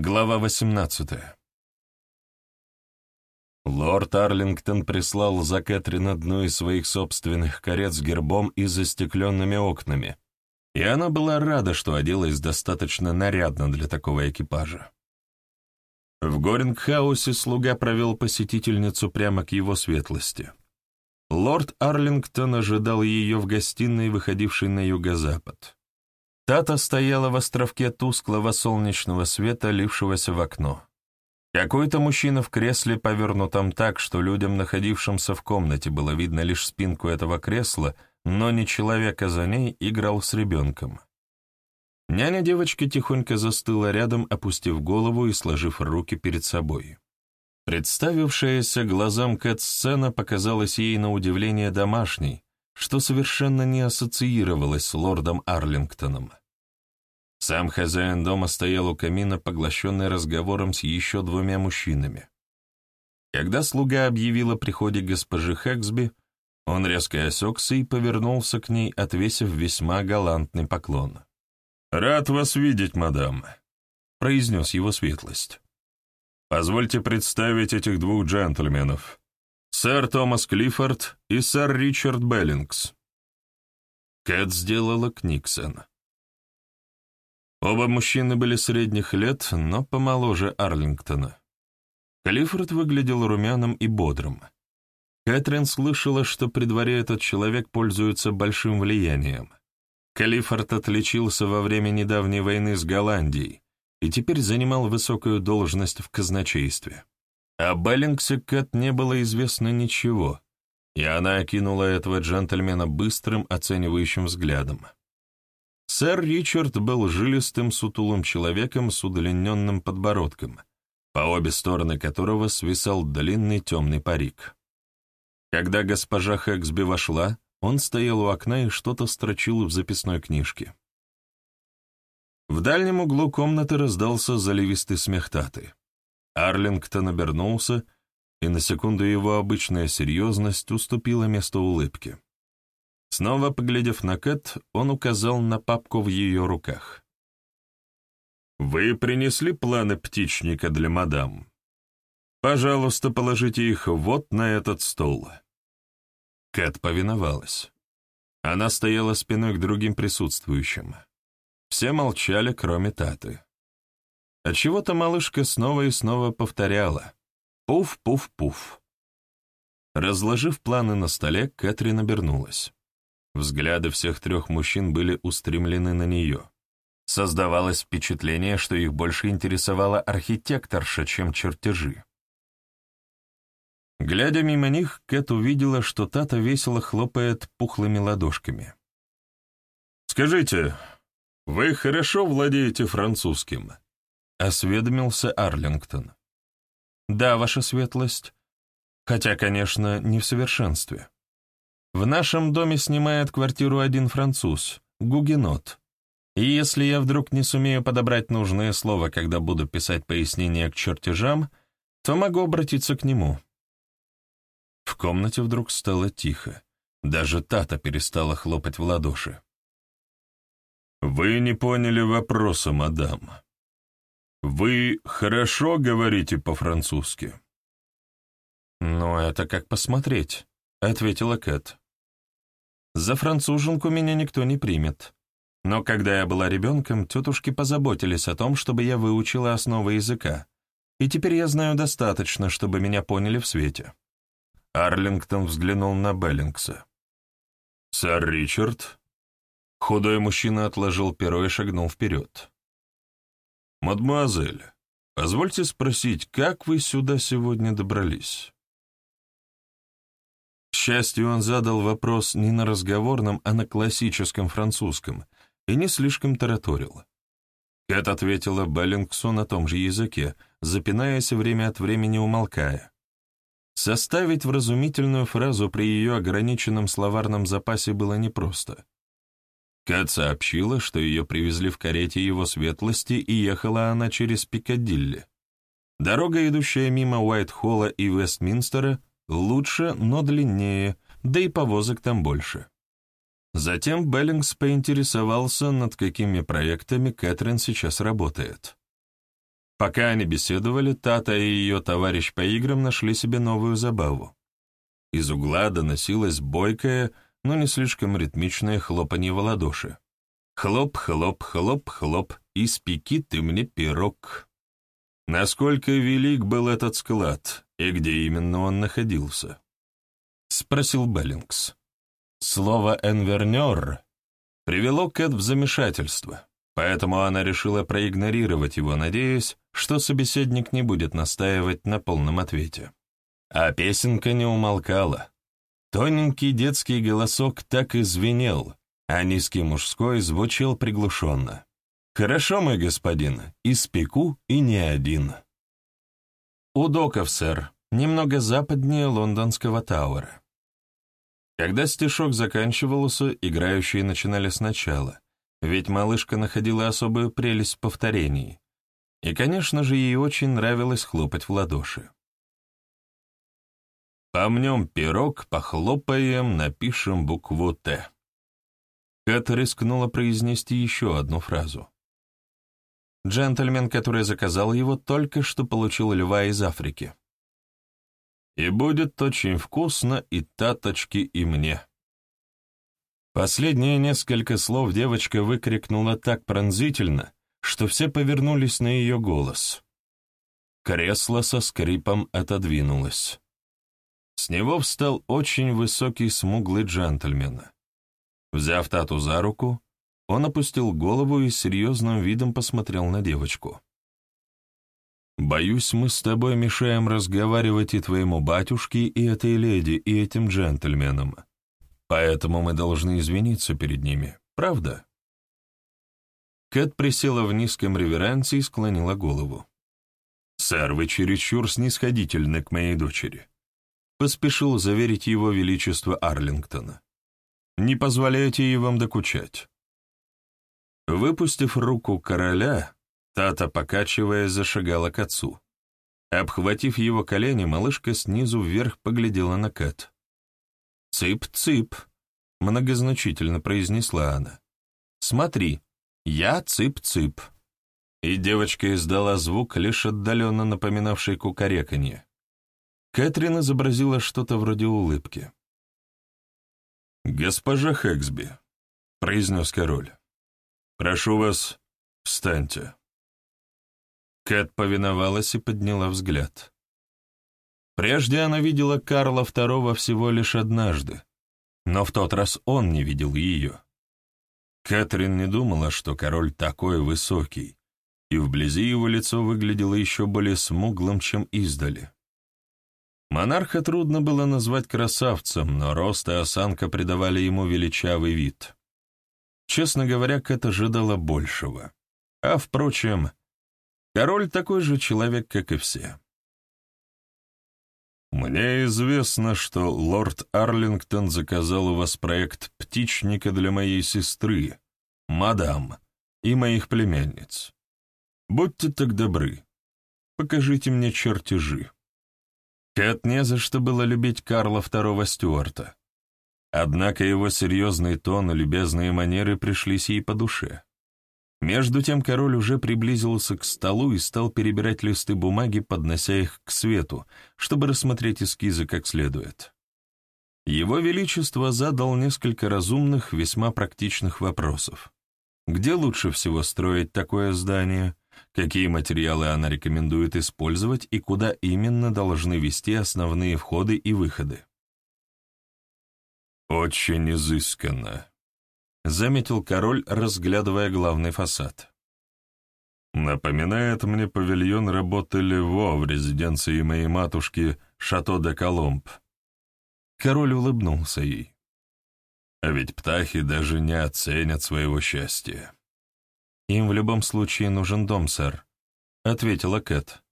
Глава 18 Лорд Арлингтон прислал за Кэтрин одну из своих собственных карет с гербом и застекленными окнами, и она была рада, что оделась достаточно нарядно для такого экипажа. В Горингхаусе слуга провел посетительницу прямо к его светлости. Лорд Арлингтон ожидал ее в гостиной, выходившей на юго-запад. Тата стояла в островке тусклого солнечного света, лившегося в окно. Какой-то мужчина в кресле, повернутом так, что людям, находившимся в комнате, было видно лишь спинку этого кресла, но не человека за ней, играл с ребенком. Няня девочки тихонько застыла рядом, опустив голову и сложив руки перед собой. Представившаяся глазам Кэт-сцена показалась ей на удивление домашней, что совершенно не ассоциировалось с лордом Арлингтоном. Сам хозяин дома стоял у камина, поглощенный разговором с еще двумя мужчинами. Когда слуга объявил о приходе госпожи Хэксби, он резко осекся и повернулся к ней, отвесив весьма галантный поклон. «Рад вас видеть, мадам», — произнес его светлость. «Позвольте представить этих двух джентльменов сэр Томас Клиффорд и сэр Ричард Беллингс. Кэт сделала Книксон. Оба мужчины были средних лет, но помоложе Арлингтона. Клиффорд выглядел румяным и бодрым. Кэтрин слышала, что при дворе этот человек пользуется большим влиянием. Клиффорд отличился во время недавней войны с Голландией и теперь занимал высокую должность в казначействе. О Беллингсе Кэт не было известно ничего, и она окинула этого джентльмена быстрым оценивающим взглядом. Сэр Ричард был жилистым сутулым человеком с удлиненным подбородком, по обе стороны которого свисал длинный темный парик. Когда госпожа Хэксби вошла, он стоял у окна и что-то строчил в записной книжке. В дальнем углу комнаты раздался заливистый смех Таты. Арлингтон обернулся, и на секунду его обычная серьезность уступила место улыбке. Снова поглядев на Кэт, он указал на папку в ее руках. «Вы принесли планы птичника для мадам? Пожалуйста, положите их вот на этот стол». Кэт повиновалась. Она стояла спиной к другим присутствующим. Все молчали, кроме Таты. Отчего-то малышка снова и снова повторяла «Пуф-пуф-пуф». Разложив планы на столе, Кэтрин обернулась. Взгляды всех трех мужчин были устремлены на нее. Создавалось впечатление, что их больше интересовала архитекторша, чем чертежи. Глядя мимо них, Кэт увидела, что Тата весело хлопает пухлыми ладошками. «Скажите, вы хорошо владеете французским?» — осведомился Арлингтон. «Да, ваша светлость. Хотя, конечно, не в совершенстве. В нашем доме снимает квартиру один француз, гугенот. И если я вдруг не сумею подобрать нужное слово, когда буду писать пояснение к чертежам, то могу обратиться к нему». В комнате вдруг стало тихо. Даже Тата перестала хлопать в ладоши. «Вы не поняли вопроса, мадам», «Вы хорошо говорите по-французски?» «Ну, это как посмотреть», — ответила Кэт. «За француженку меня никто не примет. Но когда я была ребенком, тетушки позаботились о том, чтобы я выучила основы языка, и теперь я знаю достаточно, чтобы меня поняли в свете». Арлингтон взглянул на Беллингса. «Сэр Ричард?» Худой мужчина отложил перо и шагнул вперед. «Мадемуазель, позвольте спросить, как вы сюда сегодня добрались?» К счастью, он задал вопрос не на разговорном, а на классическом французском, и не слишком тараторил. Кэт ответила Беллингсу на том же языке, запинаясь время от времени умолкая. Составить вразумительную фразу при ее ограниченном словарном запасе было непросто. Кэт сообщила, что ее привезли в карете его светлости, и ехала она через Пикадилли. Дорога, идущая мимо Уайт-Холла и Вестминстера, лучше, но длиннее, да и повозок там больше. Затем Беллингс поинтересовался, над какими проектами Кэтрин сейчас работает. Пока они беседовали, Тата и ее товарищ по играм нашли себе новую забаву. Из угла доносилось бойкое, но не слишком ритмичное хлопанье в ладоши. Хлоп, хлоп, хлоп, хлоп, испеки ты мне пирог. Насколько велик был этот склад, и где именно он находился? Спросил Беллингс. Слово «энвернер» привело Кэт в замешательство, поэтому она решила проигнорировать его, надеясь, что собеседник не будет настаивать на полном ответе. А песенка не умолкала. Тоненький детский голосок так и звенел, а низкий мужской звучал приглушенно. «Хорошо, мой господин, испеку и не один». «У доков, сэр, немного западнее лондонского Тауэра». Когда стишок заканчивался, играющие начинали сначала, ведь малышка находила особую прелесть в повторении. И, конечно же, ей очень нравилось хлопать в ладоши. Помнем пирог, похлопаем, напишем букву «Т». Кэт рискнула произнести еще одну фразу. Джентльмен, который заказал его, только что получил льва из Африки. И будет очень вкусно и таточки, и мне. Последние несколько слов девочка выкрикнула так пронзительно, что все повернулись на ее голос. Кресло со скрипом отодвинулось. С него встал очень высокий смуглый джентльмен. Взяв Тату за руку, он опустил голову и серьезным видом посмотрел на девочку. «Боюсь, мы с тобой мешаем разговаривать и твоему батюшке, и этой леди, и этим джентльменам. Поэтому мы должны извиниться перед ними, правда?» Кэт присела в низком реверансе и склонила голову. «Сэр, вы чересчур снисходительны к моей дочери поспешил заверить его величество Арлингтона. «Не позволяйте ей вам докучать». Выпустив руку короля, Тата, покачиваясь, зашагала к отцу. Обхватив его колени, малышка снизу вверх поглядела на Кэт. «Цып-цып», — многозначительно произнесла она. «Смотри, я цып-цып». И девочка издала звук, лишь отдаленно напоминавший кукареканье. Кэтрин изобразила что-то вроде улыбки. «Госпожа Хэксби», — произнес король, — «прошу вас, встаньте». Кэт повиновалась и подняла взгляд. Прежде она видела Карла II всего лишь однажды, но в тот раз он не видел ее. Кэтрин не думала, что король такой высокий, и вблизи его лицо выглядело еще более смуглым, чем издали. Монарха трудно было назвать красавцем, но рост и осанка придавали ему величавый вид. Честно говоря, Кэт ожидала большего. А, впрочем, король такой же человек, как и все. «Мне известно, что лорд Арлингтон заказал у вас проект птичника для моей сестры, мадам, и моих племянниц. Будьте так добры, покажите мне чертежи». Кэт не за что было любить Карла II Стюарта. Однако его серьезный тон и любезные манеры пришлись ей по душе. Между тем король уже приблизился к столу и стал перебирать листы бумаги, поднося их к свету, чтобы рассмотреть эскизы как следует. Его Величество задал несколько разумных, весьма практичных вопросов. Где лучше всего строить такое здание? Какие материалы она рекомендует использовать и куда именно должны вести основные входы и выходы. «Очень изысканно», — заметил король, разглядывая главный фасад. «Напоминает мне павильон работы Лево в резиденции моей матушки Шато де Коломб». Король улыбнулся ей. «А ведь птахи даже не оценят своего счастья». «Им в любом случае нужен дом, сэр», — ответила Кэт.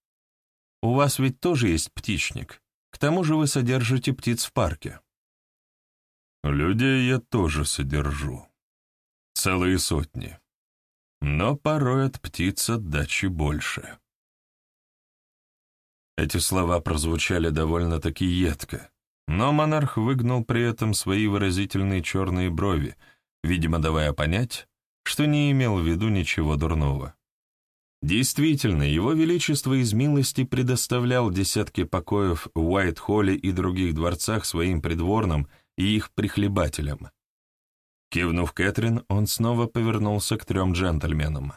«У вас ведь тоже есть птичник. К тому же вы содержите птиц в парке». «Людей я тоже содержу. Целые сотни. Но порой от птиц отдачи больше». Эти слова прозвучали довольно-таки едко, но монарх выгнал при этом свои выразительные черные брови, видимо, давая понять, что не имел в виду ничего дурного. Действительно, его величество из милости предоставлял десятки покоев в Уайт-Холле и других дворцах своим придворным и их прихлебателям. Кивнув Кэтрин, он снова повернулся к трем джентльменам.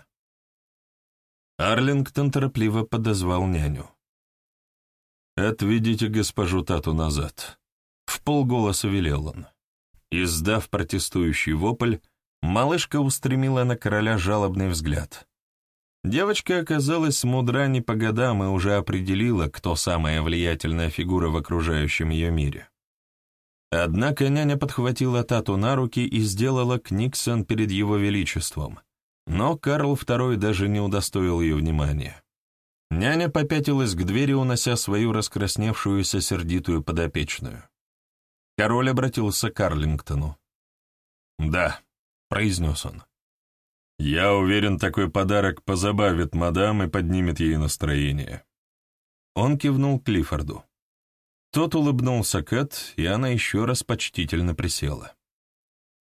Арлингтон торопливо подозвал няню. «Отведите госпожу Тату назад», — в полголоса велел он. Издав протестующий вопль, малышка устремила на короля жалобный взгляд. Девочка оказалась мудра не по годам и уже определила, кто самая влиятельная фигура в окружающем ее мире. Однако няня подхватила Тату на руки и сделала Книксон перед его величеством, но Карл II даже не удостоил ее внимания. Няня попятилась к двери, унося свою раскрасневшуюся сердитую подопечную. Король обратился к Арлингтону. «Да», — произнес он. Я уверен, такой подарок позабавит мадам и поднимет ей настроение. Он кивнул Клиффорду. Тот улыбнулся Кэт, и она еще раз почтительно присела.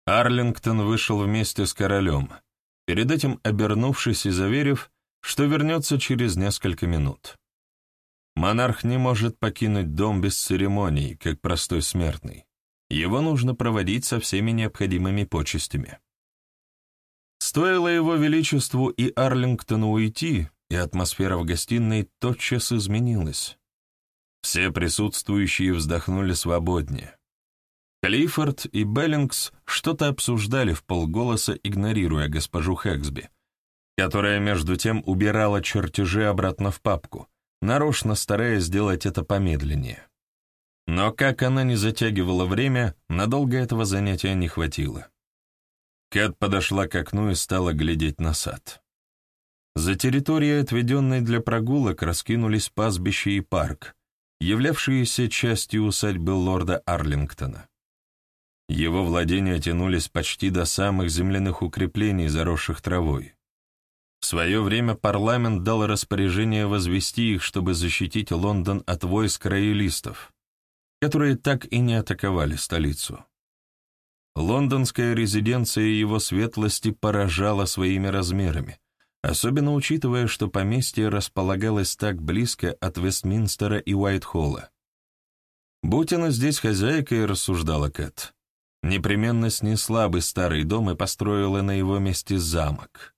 Арлингтон вышел вместе с королем, перед этим обернувшись и заверив, что вернется через несколько минут. Монарх не может покинуть дом без церемоний, как простой смертный. Его нужно проводить со всеми необходимыми почестями. Стоило его величеству и Арлингтону уйти, и атмосфера в гостиной тотчас изменилась. Все присутствующие вздохнули свободнее. Клиффорд и Беллингс что-то обсуждали в полголоса, игнорируя госпожу Хэксби, которая между тем убирала чертежи обратно в папку, нарочно стараясь сделать это помедленнее. Но как она не затягивала время, надолго этого занятия не хватило. Кэт подошла к окну и стала глядеть на сад. За территорией, отведенной для прогулок, раскинулись пастбище и парк, являвшиеся частью усадьбы лорда Арлингтона. Его владения тянулись почти до самых земляных укреплений, заросших травой. В свое время парламент дал распоряжение возвести их, чтобы защитить Лондон от войск роялистов, которые так и не атаковали столицу. Лондонская резиденция его светлости поражала своими размерами, особенно учитывая, что поместье располагалось так близко от Вестминстера и Уайтхолла. Будь она здесь хозяйкой, рассуждала Кэт, непременно снесла бы старый дом и построила на его месте замок.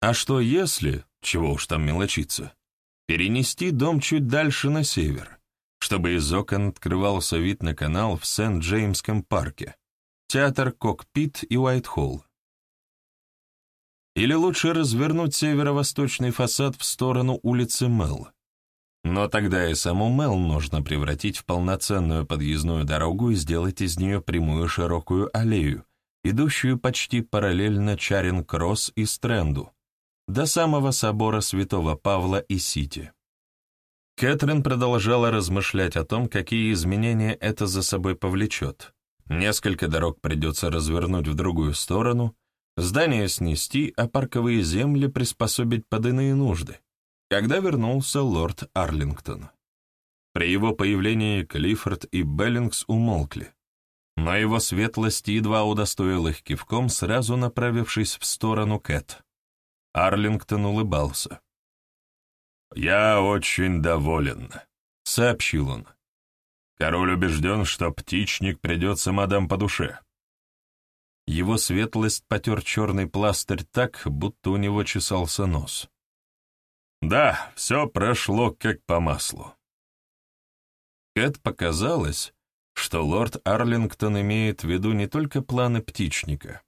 А что если, чего уж там мелочиться, перенести дом чуть дальше на север, чтобы из окон открывался вид на канал в Сент-Джеймском парке, театр Кокпит и Уайтхолл. Или лучше развернуть северо-восточный фасад в сторону улицы Мэл. Но тогда и саму Мэл нужно превратить в полноценную подъездную дорогу и сделать из нее прямую широкую аллею, идущую почти параллельно Чаринг-Кросс и Стрэнду, до самого собора Святого Павла и Сити. Кэтрин продолжала размышлять о том, какие изменения это за собой повлечет, Несколько дорог придется развернуть в другую сторону, здание снести, а парковые земли приспособить под иные нужды, когда вернулся лорд Арлингтон. При его появлении Клиффорд и Беллингс умолкли, но его светлость едва удостоил их кивком, сразу направившись в сторону Кэт. Арлингтон улыбался. «Я очень доволен», — сообщил он. Король убежден, что птичник придется мадам по душе. Его светлость потер черный пластырь так, будто у него чесался нос. Да, все прошло как по маслу. Кэт показалось, что лорд Арлингтон имеет в виду не только планы птичника.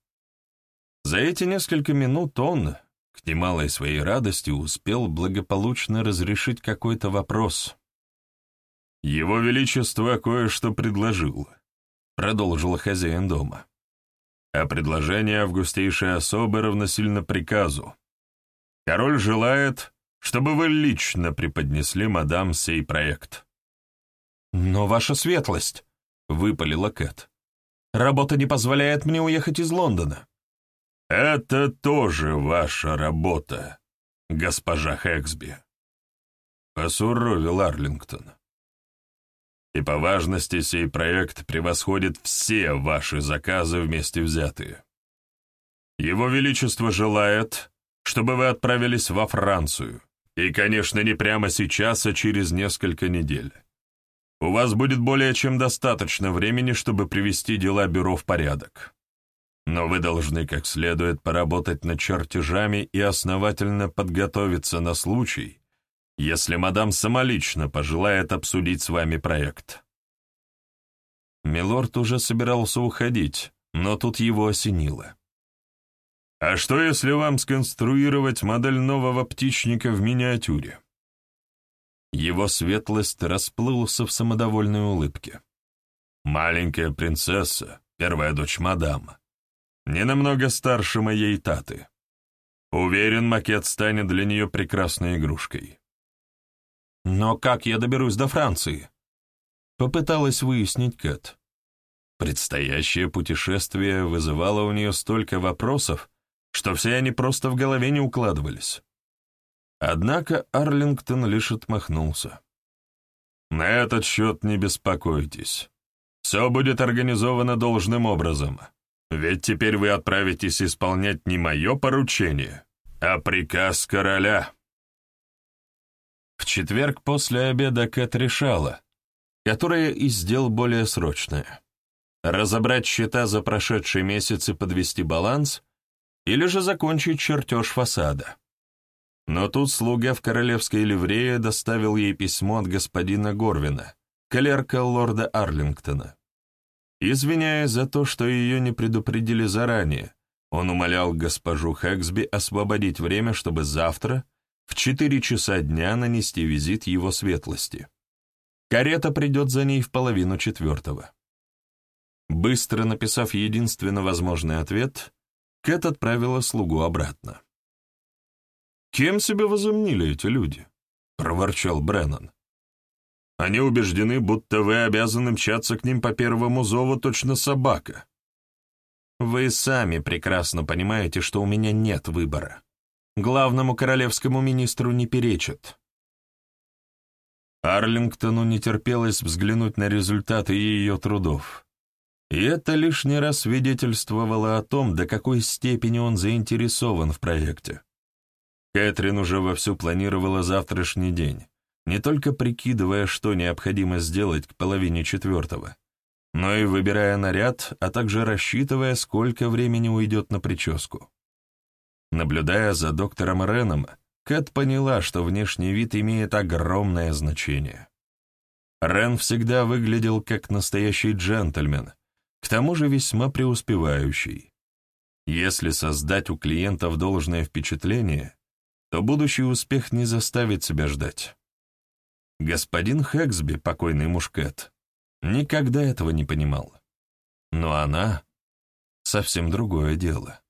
За эти несколько минут он, к немалой своей радости, успел благополучно разрешить какой-то вопрос — «Его Величество кое-что предложил», — продолжил хозяин дома. «А предложение августейшей особы равносильно приказу. Король желает, чтобы вы лично преподнесли мадам сей проект». «Но ваша светлость», — выпалила Кэт, — «работа не позволяет мне уехать из Лондона». «Это тоже ваша работа, госпожа Хэксби», — посуровил Арлингтон и по важности сей проект превосходит все ваши заказы вместе взятые. Его Величество желает, чтобы вы отправились во Францию. И, конечно, не прямо сейчас, а через несколько недель. У вас будет более чем достаточно времени, чтобы привести дела бюро в порядок. Но вы должны как следует поработать над чертежами и основательно подготовиться на случай, если мадам самолично пожелает обсудить с вами проект. Милорд уже собирался уходить, но тут его осенило. А что, если вам сконструировать модель нового птичника в миниатюре? Его светлость расплылся в самодовольной улыбке. Маленькая принцесса, первая дочь мадам, не намного старше моей Таты. Уверен, макет станет для нее прекрасной игрушкой. Но как я доберусь до Франции? Попыталась выяснить Кэт. Предстоящее путешествие вызывало у нее столько вопросов, что все они просто в голове не укладывались. Однако Арлингтон лишь отмахнулся. «На этот счет не беспокойтесь. Все будет организовано должным образом. Ведь теперь вы отправитесь исполнять не мое поручение, а приказ короля». В четверг после обеда Кэт решала, которое из дел более срочное. Разобрать счета за прошедший месяц и подвести баланс, или же закончить чертеж фасада. Но тут слуга в королевской ливрее доставил ей письмо от господина Горвина, клерка лорда Арлингтона. Извиняясь за то, что ее не предупредили заранее, он умолял госпожу Хэксби освободить время, чтобы завтра в четыре часа дня нанести визит его светлости. Карета придет за ней в половину четвертого. Быстро написав единственно возможный ответ, Кэт отправила слугу обратно. «Кем себя возомнили эти люди?» — проворчал Бреннан. «Они убеждены, будто вы обязаны мчаться к ним по первому зову точно собака. Вы сами прекрасно понимаете, что у меня нет выбора. Главному королевскому министру не перечат». Арлингтону не терпелось взглянуть на результаты ее трудов. И это лишний раз свидетельствовало о том, до какой степени он заинтересован в проекте. Кэтрин уже вовсю планировала завтрашний день, не только прикидывая, что необходимо сделать к половине четвертого, но и выбирая наряд, а также рассчитывая, сколько времени уйдет на прическу. Наблюдая за доктором Реном, Кэт поняла, что внешний вид имеет огромное значение. Рен всегда выглядел как настоящий джентльмен, к тому же весьма преуспевающий. Если создать у клиентов должное впечатление, то будущий успех не заставит себя ждать. Господин Хэксби, покойный мушкет, никогда этого не понимал. Но она — совсем другое дело.